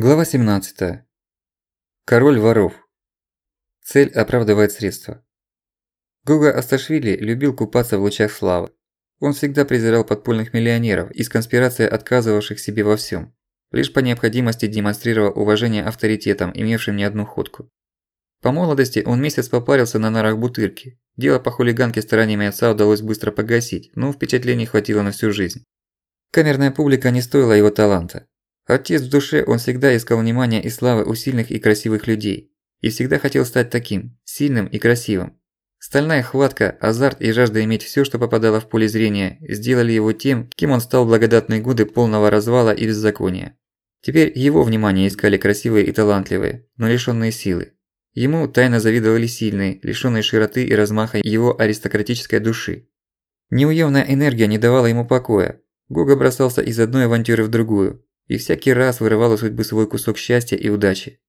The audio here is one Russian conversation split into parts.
Глава 17. Король воров. Цель оправдывает средства. Гуга Асташвили любил купаться в лучах славы. Он всегда презирал подпольных миллионеров из конспирации отказывавших себе во всем. Лишь по необходимости демонстрировал уважение авторитетам, имевшим не одну ходку. По молодости он месяц попарился на нарах бутырки. Дело по хулиганке стараниями отца удалось быстро погасить, но впечатлений хватило на всю жизнь. Камерная публика не стоила его таланта. Отец в душе он всегда искал внимания и славы у сильных и красивых людей. И всегда хотел стать таким, сильным и красивым. Стальная хватка, азарт и жажда иметь всё, что попадало в поле зрения, сделали его тем, кем он стал в благодатные годы полного развала и беззакония. Теперь его внимание искали красивые и талантливые, но лишённые силы. Ему тайно завидовали сильные, лишённые широты и размаха его аристократической души. Неуемная энергия не давала ему покоя. Гога бросался из одной авантюры в другую, и всякий раз вырывал у судьбы свой кусок счастья и удачи.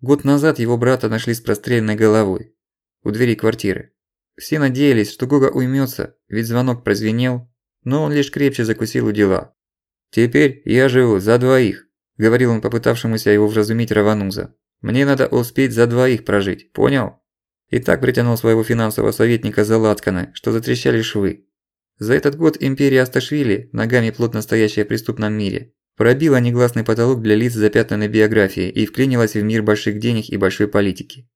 Год назад его брата нашли с простреленной головой у двери квартиры. Все надеялись, что Гога уймётся, ведь звонок прозвенел, но он лишь крепче закусил у дела. «Теперь я живу за двоих», – говорил он попытавшемуся его вразумить Равануза. «Мне надо успеть за двоих прожить, понял?» И так притянул своего финансового советника за лацканы, что затрещали швы. За этот год империя Асташвили, ногами плотно стоящая в преступном мире, пробила негласный потолок для лиц запятнанной биографии и вклинилась в мир больших денег и большой политики.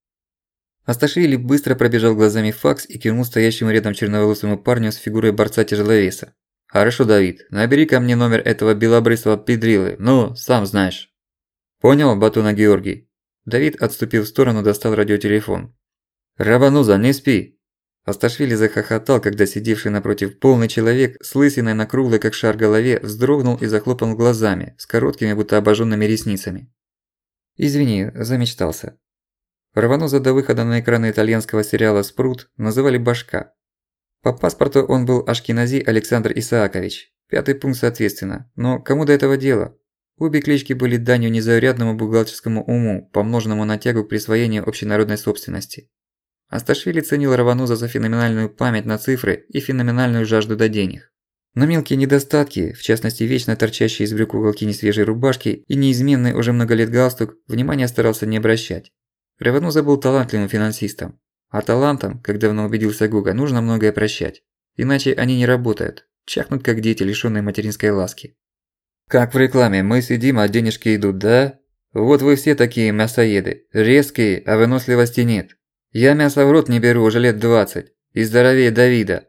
Асташвили быстро пробежал глазами факс и кивнул стоящему рядом черноволосому парню с фигурой борца-тяжеловеса. «Хорошо, Давид, набери ко мне номер этого белобрысого педрилы, ну, сам знаешь». «Понял, Батуна Георгий?» Давид отступил в сторону, достал радиотелефон. «Рабануза, не спи!» Асташвили захохотал, когда сидевший напротив полный человек с лысиной на круглой как шар голове вздрогнул и захлопал глазами, с короткими будто обожженными ресницами. «Извини, замечтался». Рвануза до выхода на экраны итальянского сериала «Спрут» называли «Башка». По паспорту он был Ашкинази Александр Исаакович, пятый пункт соответственно, но кому до этого дело? Обе клички были данью незаурядному бухгалтерскому уму, помноженному на тягу к присвоению общенародной собственности. Асташвили ценил Равануза за феноменальную память на цифры и феноменальную жажду до денег. Но мелкие недостатки, в частности вечно торчащие из брюк уголки несвежей рубашки и неизменный уже много лет галстук, внимания старался не обращать. Равануза был талантливым финансистом. А талантам, как давно убедился Гуга, нужно многое прощать. Иначе они не работают, чахнут как дети, лишённые материнской ласки. Как в рекламе, мы сидим, а денежки идут, да? Вот вы все такие мясоеды, резкие, а выносливости нет. Я мясо в рот не беру уже лет 20, и здоровее Давида.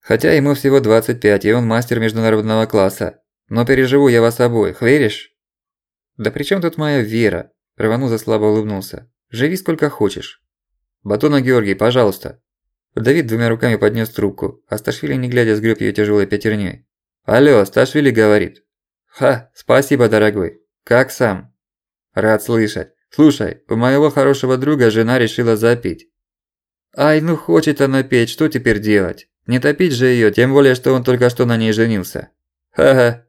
Хотя ему всего 25, и он мастер международного класса. Но переживу я вас обоих, веришь? Да при чем тут моя вера? Рвануза слабо улыбнулся. Живи сколько хочешь. Батона Георгий, пожалуйста. Давид двумя руками поднес трубку, а Сташвили не глядя сгреб её тяжелой пятерней. Алло, Сташвили говорит. Ха, спасибо, дорогой. Как сам? Рад слышать. Слушай, у моего хорошего друга жена решила запить. Ай, ну хочет она петь, что теперь делать? Не топить же её, тем более, что он только что на ней женился. Ха-ха.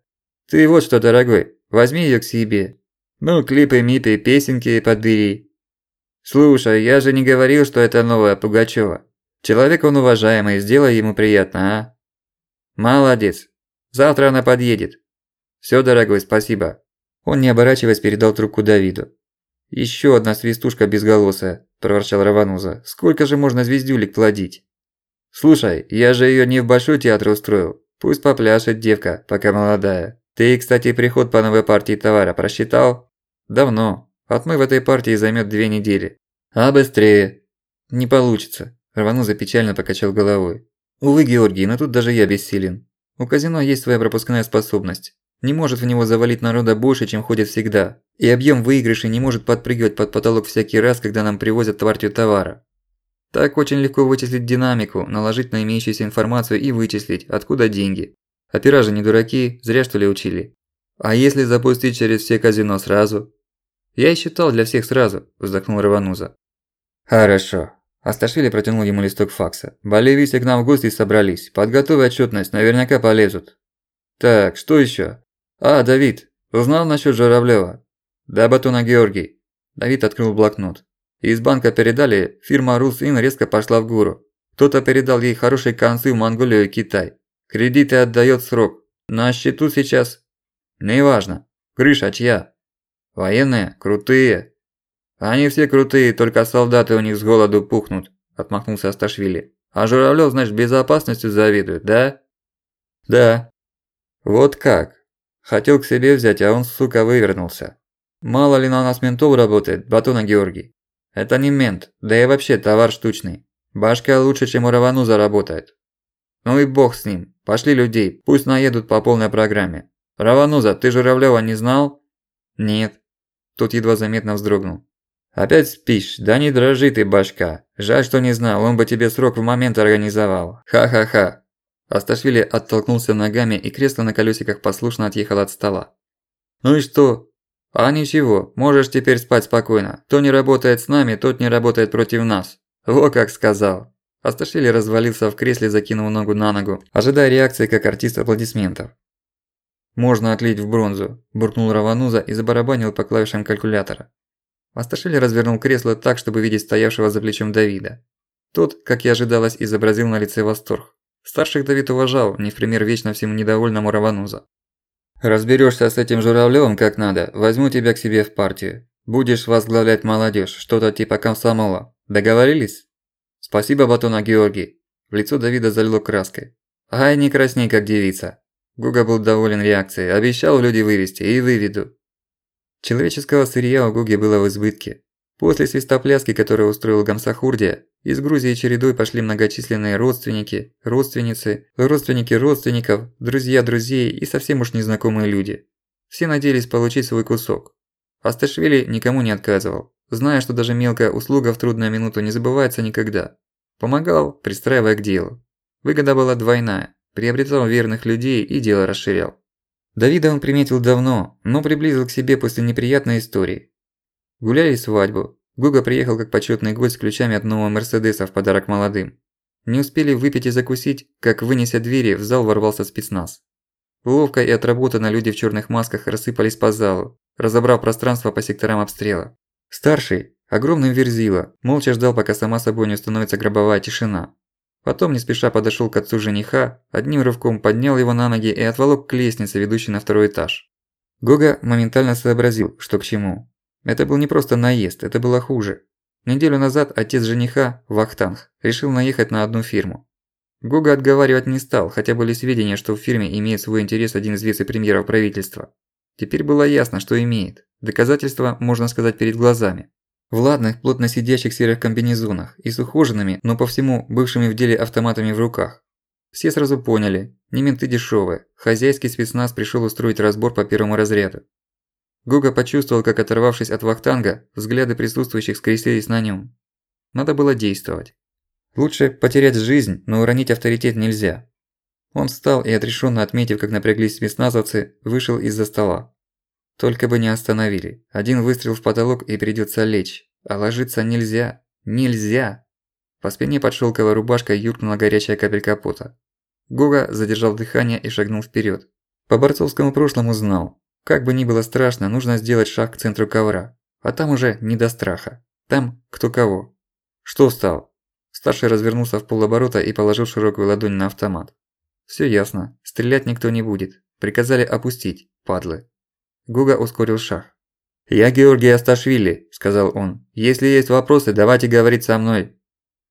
Ты вот что, дорогой, возьми её к себе. Ну, клипы, мипы, песенки подбери. Слушай, я же не говорил, что это новая Пугачёва. Человек он уважаемый, сделай ему приятно, а? Молодец. Завтра она подъедет. Всё, дорогой, спасибо. Он, не оборачиваясь, передал трубку Давиду. «Ещё одна свистушка безголосая», – проворчал Равануза. «Сколько же можно звездюлик плодить?» «Слушай, я же её не в большой театр устроил. Пусть попляшет девка, пока молодая. Ты, кстати, приход по новой партии товара просчитал?» «Давно. Отмыв этой партии займёт две недели. А быстрее?» «Не получится», – Равануза печально покачал головой. «Увы, Георгий, но тут даже я бессилен. У казино есть своя пропускная способность не может в него завалить народа больше, чем ходит всегда. И объем выигрышей не может подпрыгивать под потолок всякий раз, когда нам привозят партию товара. Так очень легко вычислить динамику, наложить на имеющуюся информацию и вычислить, откуда деньги. Опера же не дураки, зря что ли учили. А если запустить через все казино сразу? Я и считал для всех сразу, вздохнул Равануза. Хорошо. Асташвили протянул ему листок факса. Боливийцы к нам в гости собрались. Подготовь отчетность, наверняка полезут. Так, что еще? «А, Давид, узнал насчет Журавлева?» «Да, Батуна Георгий». Давид открыл блокнот. Из банка передали, фирма Русин резко пошла в гору. Кто-то передал ей хорошие концы в Монголию и Китай. Кредиты отдает срок. На счету сейчас... Неважно. Крыша чья? Военные? Крутые. Они все крутые, только солдаты у них с голоду пухнут, отмахнулся Асташвили. А Журавлёв, значит, безопасностью завидует, да? Да. Вот как? Хотел к себе взять, а он, сука, вывернулся. Мало ли на нас ментов работает, Батона Георгий. Это не мент, да и вообще товар штучный. Башка лучше, чем у Равану заработает. Ну и бог с ним. Пошли людей, пусть наедут по полной программе. Равануза, ты Журавлёва не знал? Нет. Тот едва заметно вздрогнул. «Опять спишь? Да не дрожи ты, башка. Жаль, что не знал, он бы тебе срок в момент организовал. Ха-ха-ха». Асташвили оттолкнулся ногами, и кресло на колёсиках послушно отъехало от стола. «Ну и что?» «А ничего, можешь теперь спать спокойно. Кто не работает с нами, тот не работает против нас. Во как сказал». Асташвили развалился в кресле, закинув ногу на ногу, ожидая реакции как артист аплодисментов. «Можно отлить в бронзу», – буркнул Равануза и забарабанил по клавишам калькулятора. Асташвили развернул кресло так, чтобы видеть стоявшего за плечом Давида. Тот, как и ожидалось, изобразил на лице восторг. Старших Давид уважал, не в пример вечно всему недовольному Равануза. «Разберёшься с этим Журавлёвым как надо, возьму тебя к себе в партию. Будешь возглавлять молодежь, что-то типа комсомола. Договорились?» «Спасибо, Батона Георгий». В лицо Давида залило краской. «Ай, не красней, как девица». Гуга был доволен реакцией, обещал люди вывести и выведу. Человеческого сырья у Гуги было в избытке. После свистопляски, которую устроил Гамсахурдия, из Грузии чередой пошли многочисленные родственники, родственницы, родственники родственников, друзья друзей и совсем уж незнакомые люди. Все надеялись получить свой кусок. Асташвили никому не отказывал, зная, что даже мелкая услуга в трудную минуту не забывается никогда. Помогал, пристраивая к делу. Выгода была двойная, приобретал верных людей и дело расширял. Давида он приметил давно, но приблизил к себе после неприятной истории. Гуляли свадьбу. Гуга приехал как почётный гость с ключами от нового Мерседеса в подарок молодым. Не успели выпить и закусить, как, вынеся двери, в зал ворвался спецназ. Ловко и отработанно люди в чёрных масках рассыпались по залу, разобрав пространство по секторам обстрела. Старший, огромный верзила, молча ждал, пока сама собой не установится гробовая тишина. Потом не спеша подошёл к отцу жениха, одним рывком поднял его на ноги и отволок к лестнице, ведущей на второй этаж. Гога моментально сообразил, что к чему. Это был не просто наезд, это было хуже. Неделю назад отец жениха, Вахтанг, решил наехать на одну фирму. Гога отговаривать не стал, хотя были сведения, что в фирме имеет свой интерес один из вице-премьеров правительства. Теперь было ясно, что имеет. Доказательства, можно сказать, перед глазами. В ладных, плотно сидящих серых комбинезонах и с ухоженными, но по всему бывшими в деле автоматами в руках. Все сразу поняли, не менты дешёвые, хозяйский спецназ пришёл устроить разбор по первому разряду. Гуга почувствовал, как оторвавшись от вахтанга, взгляды присутствующих скрестились на нём. Надо было действовать. Лучше потерять жизнь, но уронить авторитет нельзя. Он встал и, отрешённо отметив, как напряглись спецназовцы, вышел из-за стола. Только бы не остановили. Один выстрел в потолок и придётся лечь. А ложиться нельзя. Нельзя! По спине под шелковой рубашкой юркнула горячая капелька пота. Гога задержал дыхание и шагнул вперед. По борцовскому прошлому знал. Как бы ни было страшно, нужно сделать шаг к центру ковра. А там уже не до страха. Там кто кого. Что встал? Старший развернулся в полоборота и положил широкую ладонь на автомат. Все ясно. Стрелять никто не будет. Приказали опустить, падлы. Гуга ускорил шаг. «Я Георгий Асташвили», – сказал он. «Если есть вопросы, давайте говорить со мной».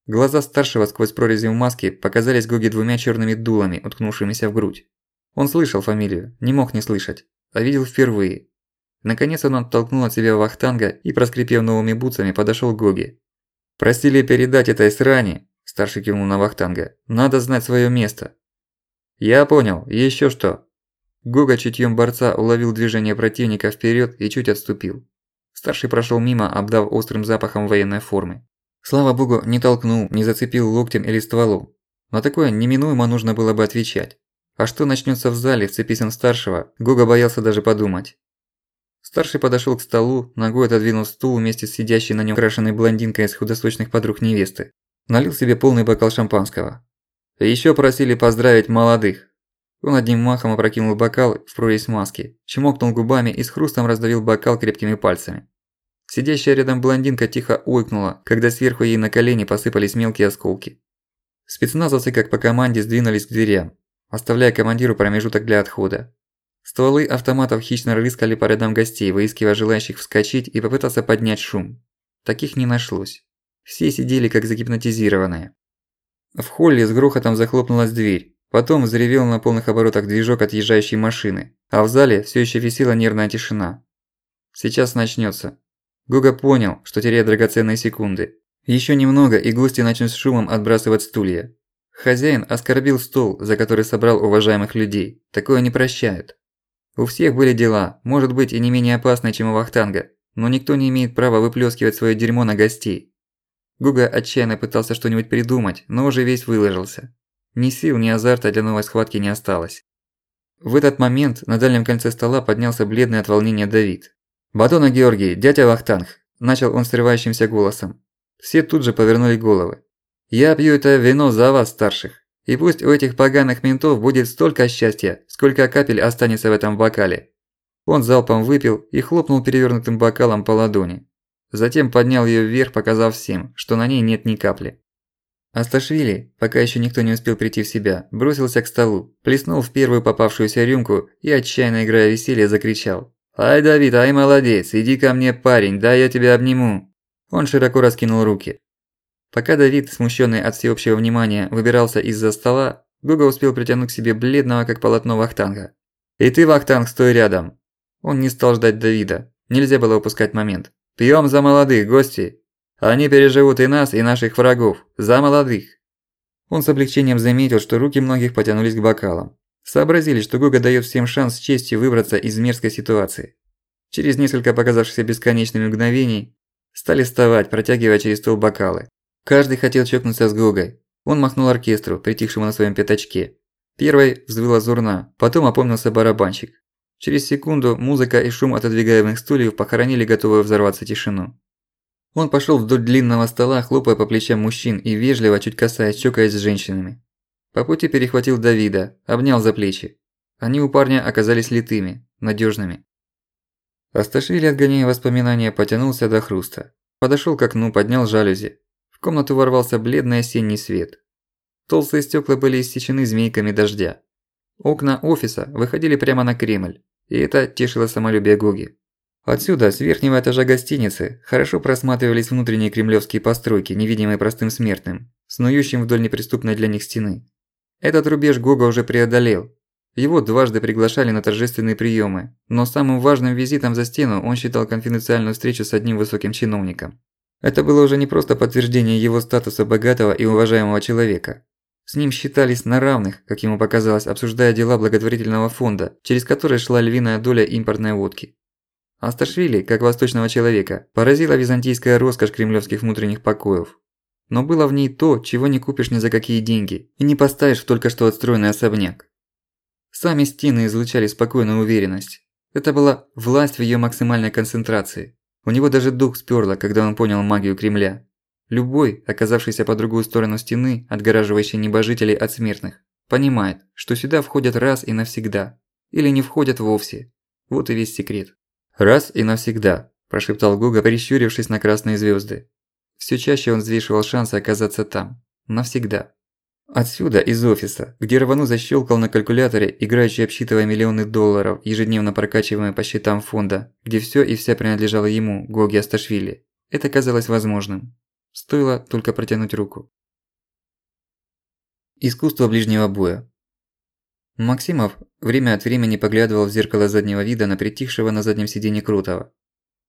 Глаза старшего сквозь прорези в маске показались Гуге двумя черными дулами, уткнувшимися в грудь. Он слышал фамилию, не мог не слышать, а видел впервые. Наконец он оттолкнул от себя Вахтанга и, проскрипев новыми бутсами, подошёл к Гоге. «Просили передать этой сране», – старший кивнул на Вахтанга. «Надо знать своё место». «Я понял. Ещё что?» Гога чутьём борца уловил движение противника вперёд и чуть отступил. Старший прошёл мимо, обдав острым запахом военной формы. Слава богу, не толкнул, не зацепил локтем или стволом. На такое неминуемо нужно было бы отвечать. А что начнётся в зале, вцепись он старшего, Гога боялся даже подумать. Старший подошёл к столу, ногой отодвинул стул вместе с сидящей на нём крашеной блондинкой из худосочных подруг невесты. Налил себе полный бокал шампанского. Ещё просили поздравить молодых. Он одним махом опрокинул бокал в прорезь маски, чмокнул губами и с хрустом раздавил бокал крепкими пальцами. Сидящая рядом блондинка тихо ойкнула, когда сверху ей на колени посыпались мелкие осколки. Спецназовцы как по команде сдвинулись к дверям, оставляя командиру промежуток для отхода. Стволы автоматов хищно рыскали по рядам гостей, выискивая желающих вскочить и попытаться поднять шум. Таких не нашлось. Все сидели как загипнотизированные. В холле с грохотом захлопнулась дверь. Потом взревел на полных оборотах движок отъезжающей машины, а в зале всё ещё висела нервная тишина. Сейчас начнётся. Гуга понял, что теряет драгоценные секунды. Ещё немного, и гости начнут с шумом отбрасывать стулья. Хозяин оскорбил стол, за который собрал уважаемых людей. Такое не прощают. У всех были дела, может быть и не менее опасные, чем у Вахтанга, но никто не имеет права выплёскивать своё дерьмо на гостей. Гуга отчаянно пытался что-нибудь придумать, но уже весь выложился. Ни сил, ни азарта для новой схватки не осталось. В этот момент на дальнем конце стола поднялся бледный от волнения Давид. «Батона Георгий, дядя Вахтанг!» – начал он срывающимся голосом. Все тут же повернули головы. «Я пью это вино за вас, старших. И пусть у этих поганых ментов будет столько счастья, сколько капель останется в этом бокале. Он залпом выпил и хлопнул перевернутым бокалом по ладони. Затем поднял её вверх, показав всем, что на ней нет ни капли. Асташвили, пока ещё никто не успел прийти в себя, бросился к столу, плеснул в первую попавшуюся рюмку и, отчаянно играя веселье, закричал. «Ай, Давид, ай, молодец, иди ко мне, парень, дай я тебя обниму!» Он широко раскинул руки. Пока Давид, смущенный от всеобщего внимания, выбирался из-за стола, Гуга успел притянуть к себе бледного, как полотно Вахтанга. «И ты, Вахтанг, стой рядом!» Он не стал ждать Давида. Нельзя было упускать момент. «Пьём за молодых, гости! Они переживут и нас, и наших врагов. За молодых!» Он с облегчением заметил, что руки многих потянулись к бокалам. Сообразили, что Гуга даёт всем шанс с честью выбраться из мерзкой ситуации. Через несколько показавшихся бесконечными мгновений стали вставать, протягивая через стол бокалы. Каждый хотел чокнуться с Гогой. Он махнул оркестру, притихшему на своем пятачке. Первой взвыла зурна, потом опомнился барабанщик. Через секунду музыка и шум отодвигаемых стульев похоронили готовую взорваться тишину. Он пошёл вдоль длинного стола, хлопая по плечам мужчин и вежливо, чуть касаясь, чокаясь с женщинами. По пути перехватил Давида, обнял за плечи. Они у парня оказались литыми, надёжными. Асташвили, отгоняя воспоминания, потянулся до хруста. Подошёл к окну, поднял жалюзи, комнату ворвался бледный осенний свет. Толстые стекла были иссечены змейками дождя. Окна офиса выходили прямо на Кремль, и это тешило самолюбие Гоги. Отсюда, с верхнего этажа гостиницы, хорошо просматривались внутренние кремлевские постройки, невидимые простым смертным, снующим вдоль неприступной для них стены. Этот рубеж Гога уже преодолел. Его дважды приглашали на торжественные приемы, но самым важным визитом за стену он считал конфиденциальную встречу с одним высоким чиновником. Это было уже не просто подтверждение его статуса богатого и уважаемого человека. С ним считались на равных, как ему показалось, обсуждая дела благотворительного фонда, через который шла львиная доля импортной водки. Асташвили, как восточного человека, поразила византийская роскошь кремлевских внутренних покоев. Но было в ней то, чего не купишь ни за какие деньги, и не поставишь в только что отстроенный особняк. Сами стены излучали спокойную уверенность. Это была власть в её максимальной концентрации. У него даже дух спёрло, когда он понял магию Кремля. Любой, оказавшийся по другую сторону стены, отгораживающей небожителей от смертных, понимает, что сюда входят раз и навсегда. Или не входят вовсе. Вот и весь секрет. «Раз и навсегда», – прошептал Гуга, прищурившись на красные звёзды. Всё чаще он взвешивал шансы оказаться там. Навсегда. Отсюда, из офиса, где Рвану защелкал на калькуляторе, играющий обсчитывая миллионы долларов, ежедневно прокачиваемые по счетам фонда, где всё и вся принадлежало ему, Гоги Асташвили. Это казалось возможным. Стоило только протянуть руку. Искусство ближнего боя. Максимов время от времени поглядывал в зеркало заднего вида на притихшего на заднем сиденье Крутого.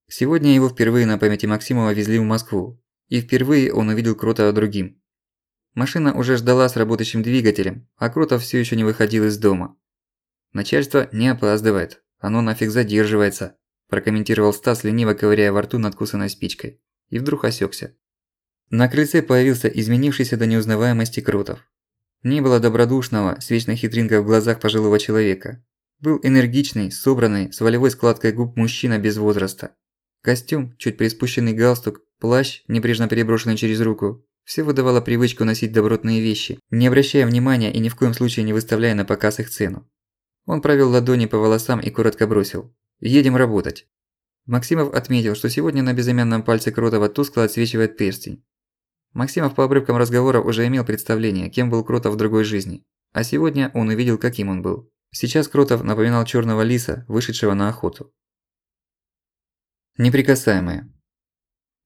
Сегодня его впервые на памяти Максимова везли в Москву, и впервые он увидел Крутого другим. Машина уже ждала с работающим двигателем, а Крутов всё ещё не выходил из дома. «Начальство не опаздывает, оно нафиг задерживается», – прокомментировал Стас, лениво ковыряя во рту надкусанной спичкой. И вдруг осёкся. На крыльце появился изменившийся до неузнаваемости Крутов. Не было добродушного, с вечной хитринкой в глазах пожилого человека. Был энергичный, собранный, с волевой складкой губ мужчина без возраста. Костюм, чуть приспущенный галстук, плащ, небрежно переброшенный через руку, все выдавало привычку носить добротные вещи, не обращая внимания и ни в коем случае не выставляя на показ их цену. Он провел ладони по волосам и коротко бросил. «Едем работать». Максимов отметил, что сегодня на безымянном пальце Кротова тускло отсвечивает перстень. Максимов по обрывкам разговора уже имел представление, кем был Кротов в другой жизни. А сегодня он увидел, каким он был. Сейчас Кротов напоминал черного лиса, вышедшего на охоту. Неприкасаемые.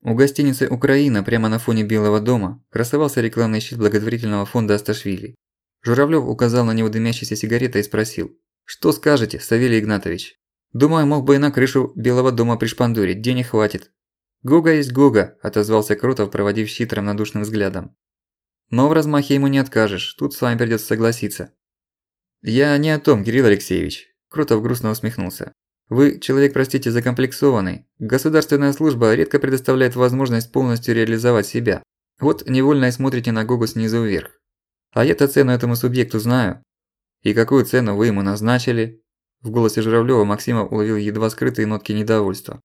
У гостиницы «Украина» прямо на фоне Белого дома красовался рекламный щит благотворительного фонда Асташвили. Журавлёв указал на него дымящейся сигаретой и спросил. «Что скажете, Савелий Игнатович? Думаю, мог бы и на крышу Белого дома пришпандурить, денег хватит». «Гога есть Гога», – отозвался Кротов, проводив щит равнодушным взглядом. «Но в размахе ему не откажешь, тут с вами придётся согласиться». «Я не о том, Кирилл Алексеевич», – Кротов грустно усмехнулся. Вы человек, простите, закомплексованный. Государственная служба редко предоставляет возможность полностью реализовать себя. Вот невольно и смотрите на Гогу снизу вверх. А я-то цену этому субъекту знаю. И какую цену вы ему назначили? В голосе Журавлёва Максимов уловил едва скрытые нотки недовольства.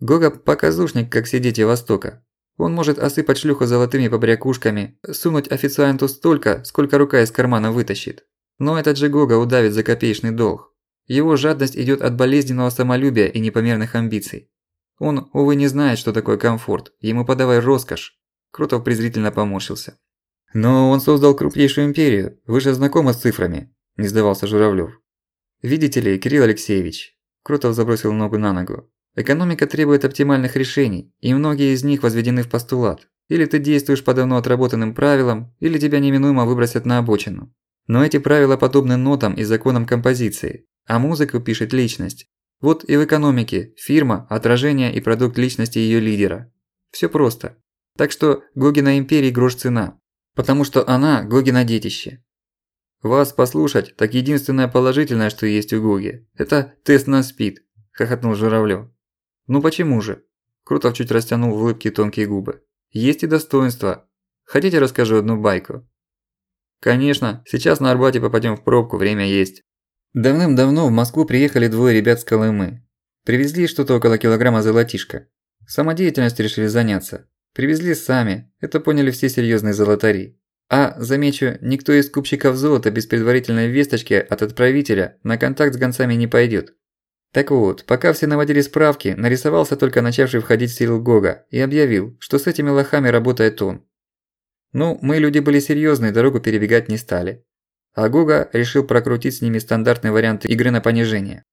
Гога – показушник, как дети Востока. Он может осыпать шлюху золотыми побрякушками, сунуть официанту столько, сколько рука из кармана вытащит. Но этот же Гога удавит за копеечный долг. Его жадность идёт от болезненного самолюбия и непомерных амбиций. Он, увы, не знает, что такое комфорт. Ему подавай роскошь. Крутов презрительно поморщился. Но он создал крупнейшую империю. Вы же знакомы с цифрами, не сдавался Журавлёв. Видите ли, Кирилл Алексеевич, Крутов забросил ногу на ногу. Экономика требует оптимальных решений, и многие из них возведены в постулат. Или ты действуешь по давно отработанным правилам, или тебя неминуемо выбросят на обочину. Но эти правила подобны нотам и законам композиции. А музыку пишет личность. Вот и в экономике фирма – отражение и продукт личности её лидера. Всё просто. Так что Гогина империи грош цена. Потому что она – Гогина детище. Вас послушать, так единственное положительное, что есть у Гоги – это тест на СПИД, хохотнул Журавлёв. Ну почему же? Крутов чуть растянул в улыбке тонкие губы. Есть и достоинства. Хотите расскажу одну байку? Конечно, сейчас на Арбате попадём в пробку, время есть. Давным-давно в Москву приехали двое ребят с Колымы. Привезли что-то около килограмма золотишка. Самодеятельностью решили заняться. Привезли сами, это поняли все серьёзные золотари. А, замечу, никто из купщиков золота без предварительной весточки от отправителя на контакт с гонцами не пойдёт. Так вот, пока все наводили справки, нарисовался только начавший входить в силу Гога и объявил, что с этими лохами работает он. Ну, мы люди были серьёзные, дорогу перебегать не стали а Гуга решил прокрутить с ними стандартный вариант игры на понижение.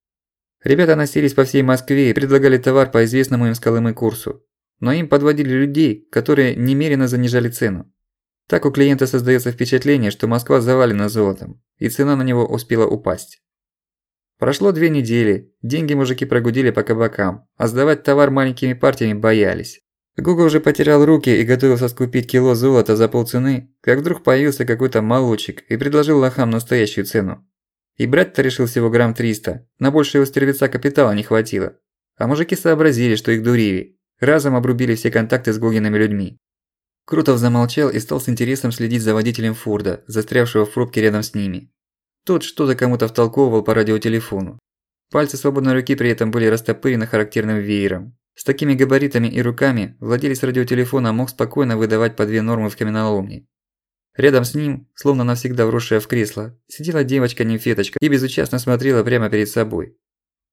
Ребята носились по всей Москве и предлагали товар по известному им с Колымы курсу. Но им подводили людей, которые немерено занижали цену. Так у клиента создается впечатление, что Москва завалена золотом, и цена на него успела упасть. Прошло две недели, деньги мужики прогудили по кабакам, а сдавать товар маленькими партиями боялись. Гуга уже потерял руки и готовился скупить кило золота за полцены, как вдруг появился какой-то молочек и предложил лохам настоящую цену. И брать-то решил всего грамм 300, на больше его стервеца капитала не хватило. А мужики сообразили, что их дурили, разом обрубили все контакты с Гогиными людьми. Крутов замолчал и стал с интересом следить за водителем Форда, застрявшего в пробке рядом с ними. Тот что-то кому-то втолковывал по радиотелефону. Пальцы свободной руки при этом были растопырены характерным веером. С такими габаритами и руками владелец радиотелефона мог спокойно выдавать по две нормы в каменоломне. Рядом с ним, словно навсегда вросшая в кресло, сидела девочка-нимфеточка и безучастно смотрела прямо перед собой.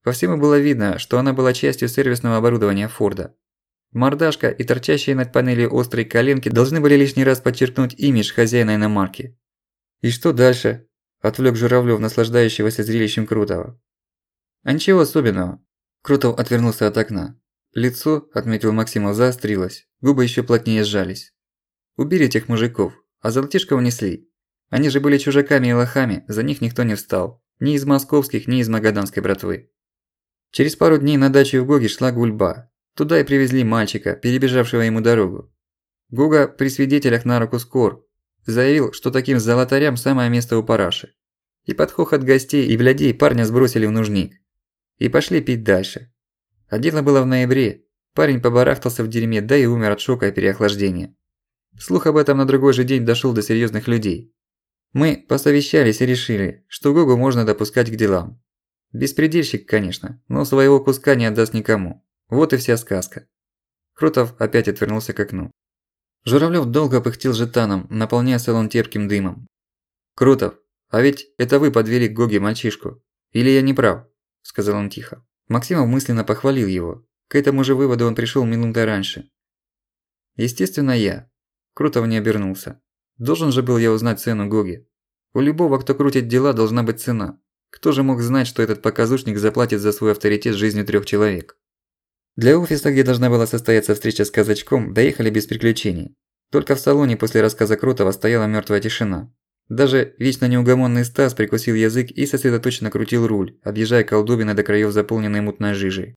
По всему было видно, что она была частью сервисного оборудования Форда. Мордашка и торчащие над панели острые коленки должны были лишний раз подчеркнуть имидж хозяина иномарки. «И что дальше?» – отвлёк Журавлёв, наслаждающегося зрелищем Крутого. «А ничего особенного». Крутов отвернулся от окна. Лицо, отметил Максимов, заострилось, губы еще плотнее сжались. Убили этих мужиков, а золотишко унесли. Они же были чужаками и лохами, за них никто не встал. Ни из московских, ни из магаданской братвы. Через пару дней на дачу в Гоге шла гульба. Туда и привезли мальчика, перебежавшего ему дорогу. Гуга при свидетелях на руку скор. Заявил, что таким золотарям самое место у параши. И под хохот гостей и блядей парня сбросили в нужник. И пошли пить дальше. А дело было в ноябре. Парень побарахтался в дерьме, да и умер от шока и переохлаждения. Слух об этом на другой же день дошёл до серьёзных людей. Мы посовещались и решили, что Гогу можно допускать к делам. Беспредельщик, конечно, но своего куска не отдаст никому. Вот и вся сказка. Крутов опять отвернулся к окну. Журавлёв долго пыхтел жетаном, наполняя салон терпким дымом. «Крутов, а ведь это вы подвели к Гоге мальчишку. Или я не прав?» – сказал он тихо. Максимов мысленно похвалил его. К этому же выводу он пришел минутой раньше. Естественно, я. Крутов не обернулся. Должен же был я узнать цену Гоги. У любого, кто крутит дела, должна быть цена. Кто же мог знать, что этот показушник заплатит за свой авторитет жизнью трех человек? Для офиса, где должна была состояться встреча с казачком, доехали без приключений. Только в салоне после рассказа Крутова стояла мертвая тишина. Даже вечно неугомонный Стас прикусил язык и сосредоточенно крутил руль, объезжая колдобины до краев заполненной мутной жижей.